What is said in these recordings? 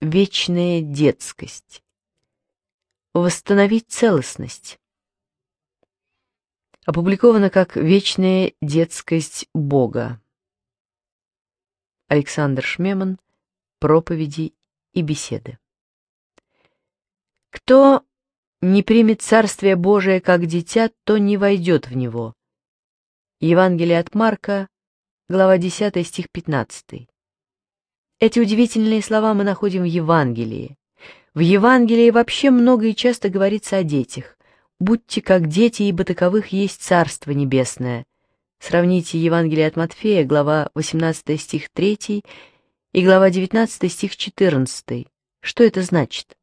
вечная детскость, восстановить целостность. Опубликовано как «Вечная детскость Бога». Александр Шмеман. Проповеди и беседы. Кто не примет Царствие Божие как дитя, то не войдет в него. Евангелие от Марка, глава 10, стих 15. Эти удивительные слова мы находим в Евангелии. В Евангелии вообще много и часто говорится о детях. «Будьте как дети, ибо таковых есть Царство Небесное». Сравните Евангелие от Матфея, глава 18 стих 3 и глава 19 стих 14. Что это значит?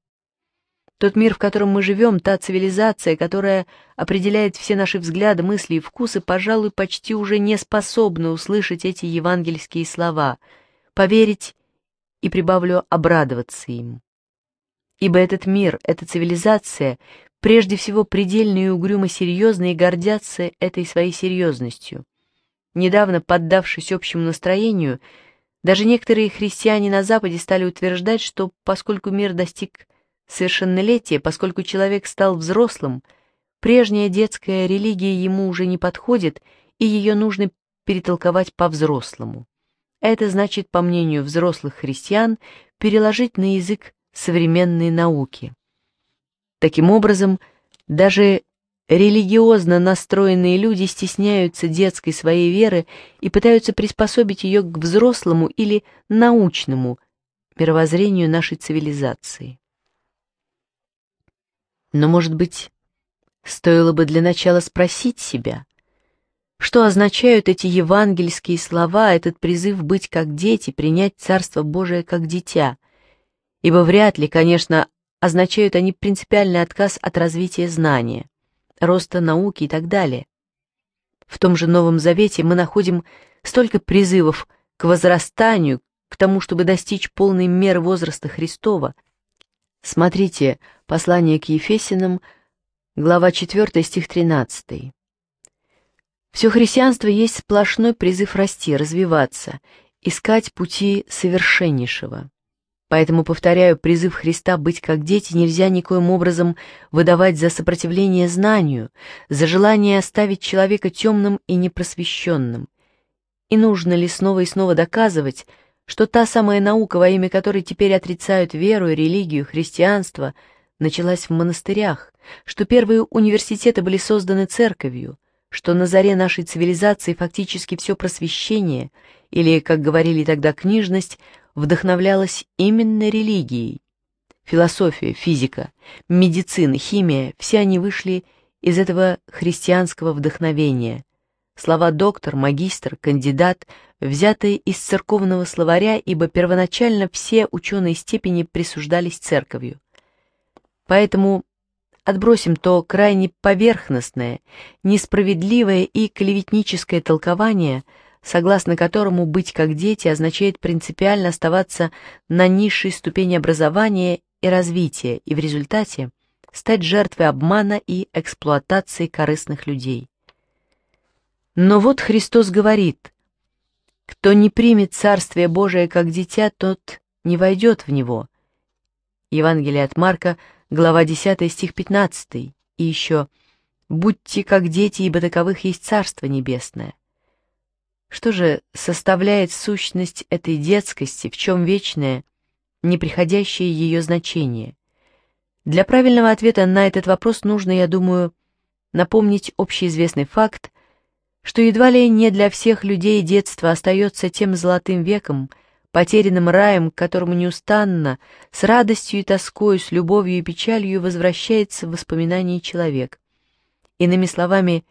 Тот мир, в котором мы живем, та цивилизация, которая определяет все наши взгляды, мысли и вкусы, пожалуй, почти уже не способна услышать эти евангельские слова, поверить и прибавлю обрадоваться им. Ибо этот мир, эта цивилизация прежде всего предельно и угрюмо серьезны и гордятся этой своей серьезностью. Недавно, поддавшись общему настроению, даже некоторые христиане на Западе стали утверждать, что поскольку мир достиг совершеннолетия, поскольку человек стал взрослым, прежняя детская религия ему уже не подходит, и ее нужно перетолковать по-взрослому. Это значит, по мнению взрослых христиан, переложить на язык современной науки. Таким образом, даже религиозно настроенные люди стесняются детской своей веры и пытаются приспособить ее к взрослому или научному мировоззрению нашей цивилизации. Но, может быть, стоило бы для начала спросить себя, что означают эти евангельские слова, этот призыв быть как дети, принять Царство Божие как дитя? Ибо вряд ли, конечно, означают они принципиальный отказ от развития знания, роста науки и так далее. В том же Новом Завете мы находим столько призывов к возрастанию, к тому, чтобы достичь полной меры возраста Христова. Смотрите, послание к Ефесиным, глава 4, стих 13. Все христианство есть сплошной призыв расти, развиваться, искать пути совершеннейшего. Поэтому, повторяю, призыв Христа быть как дети нельзя никоим образом выдавать за сопротивление знанию, за желание оставить человека темным и непросвещенным. И нужно ли снова и снова доказывать, что та самая наука, во имя которой теперь отрицают веру и религию, христианство, началась в монастырях, что первые университеты были созданы церковью, что на заре нашей цивилизации фактически все просвещение, или, как говорили тогда, книжность, вдохновлялась именно религией. Философия, физика, медицина, химия – все они вышли из этого христианского вдохновения. Слова «доктор», «магистр», «кандидат» взяты из церковного словаря, ибо первоначально все ученые степени присуждались церковью. Поэтому отбросим то крайне поверхностное, несправедливое и клеветническое толкование, согласно которому быть как дети означает принципиально оставаться на низшей ступени образования и развития, и в результате стать жертвой обмана и эксплуатации корыстных людей. Но вот Христос говорит, «Кто не примет Царствие Божие как дитя, тот не войдет в него». Евангелие от Марка – глава 10, стих 15, и еще «Будьте как дети, ибо таковых есть Царство Небесное». Что же составляет сущность этой детскости, в чем вечное, неприходящее ее значение? Для правильного ответа на этот вопрос нужно, я думаю, напомнить общеизвестный факт, что едва ли не для всех людей детство остается тем золотым веком – потерянным раем, к которому неустанно, с радостью и тоскою, с любовью и печалью возвращается в воспоминании человек. Иными словами,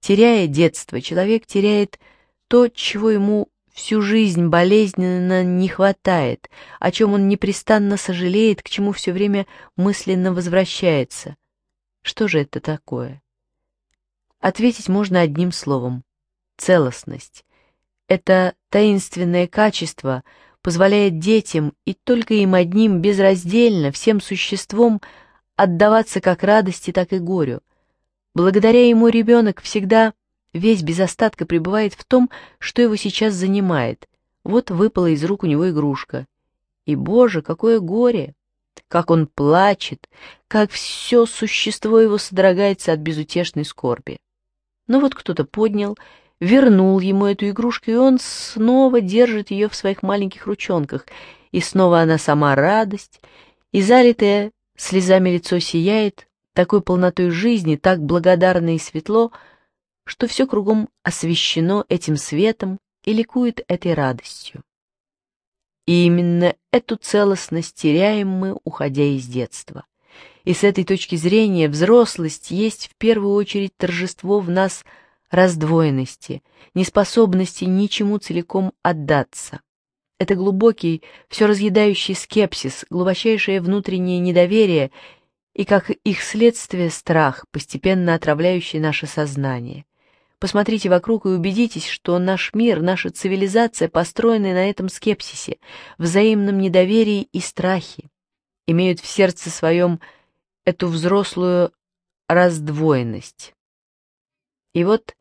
теряя детство, человек теряет то, чего ему всю жизнь болезненно не хватает, о чем он непрестанно сожалеет, к чему все время мысленно возвращается. Что же это такое? Ответить можно одним словом — целостность. Это таинственное качество — позволяет детям и только им одним безраздельно, всем существом отдаваться как радости, так и горю. Благодаря ему ребенок всегда весь без остатка пребывает в том, что его сейчас занимает. Вот выпала из рук у него игрушка. И, боже, какое горе! Как он плачет, как все существо его содрогается от безутешной скорби. Но вот кто-то поднял вернул ему эту игрушку, и он снова держит ее в своих маленьких ручонках, и снова она сама радость, и залитое слезами лицо сияет, такой полнотой жизни, так благодарно и светло, что все кругом освещено этим светом и ликует этой радостью. И именно эту целостность теряем мы, уходя из детства. И с этой точки зрения взрослость есть в первую очередь торжество в нас – раздвоенности, неспособности ничему целиком отдаться. Это глубокий, все разъедающий скепсис, глубочайшее внутреннее недоверие и, как их следствие, страх, постепенно отравляющий наше сознание. Посмотрите вокруг и убедитесь, что наш мир, наша цивилизация построены на этом скепсисе, взаимном недоверии и страхе, имеют в сердце своем эту взрослую раздвоенность. И вот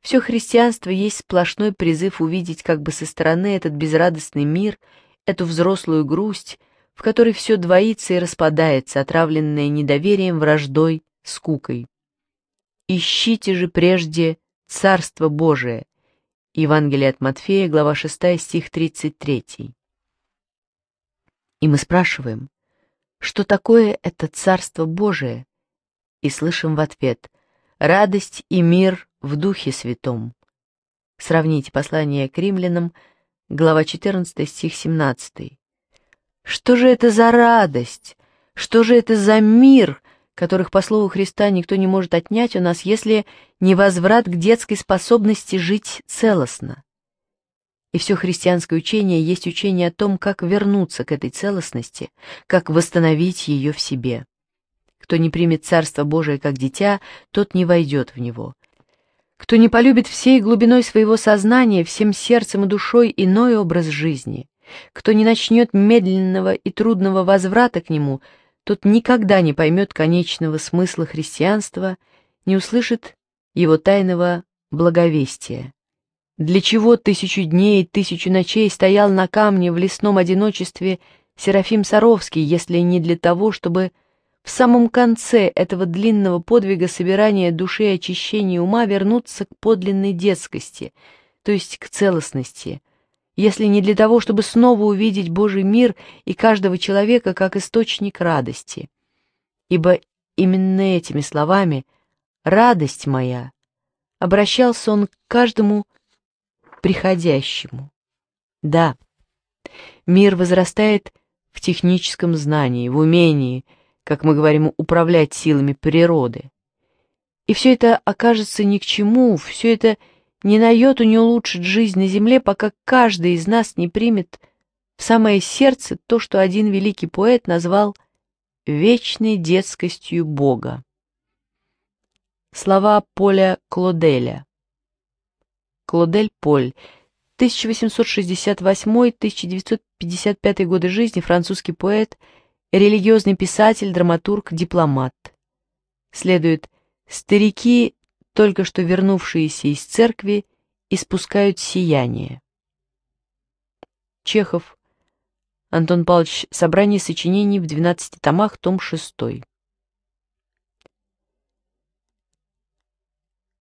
все христианство есть сплошной призыв увидеть как бы со стороны этот безрадостный мир, эту взрослую грусть, в которой все двоится и распадается, отравленное недоверием, враждой, скукой. «Ищите же прежде Царство Божие» Евангелие от Матфея, глава 6, стих 33. И мы спрашиваем, что такое это Царство Божие? И слышим в ответ – радость и мир в Духе Святом. Сравните послание к римлянам, глава 14, стих 17. Что же это за радость? Что же это за мир, которых, по слову Христа, никто не может отнять у нас, если не возврат к детской способности жить целостно? И все христианское учение есть учение о том, как вернуться к этой целостности, как восстановить ее в себе. Кто не примет Царство Божие как дитя, тот не войдет в него. Кто не полюбит всей глубиной своего сознания, всем сердцем и душой иной образ жизни, кто не начнет медленного и трудного возврата к нему, тот никогда не поймет конечного смысла христианства, не услышит его тайного благовестия. Для чего тысячу дней и тысячу ночей стоял на камне в лесном одиночестве Серафим Саровский, если не для того, чтобы в самом конце этого длинного подвига собирания души и очищения ума вернуться к подлинной детскости, то есть к целостности, если не для того, чтобы снова увидеть Божий мир и каждого человека как источник радости. Ибо именно этими словами «радость моя» обращался он к каждому приходящему. Да, мир возрастает в техническом знании, в умении – как мы говорим, управлять силами природы. И все это окажется ни к чему, все это не на йоту не улучшит жизнь на земле, пока каждый из нас не примет в самое сердце то, что один великий поэт назвал «вечной детскостью Бога». Слова Поля Клоделя. Клодель Поль, 1868-1955 годы жизни, французский поэт, религиозный писатель, драматург, дипломат. Следует «Старики, только что вернувшиеся из церкви, испускают сияние». Чехов. Антон Павлович. Собрание сочинений в 12 томах, том 6.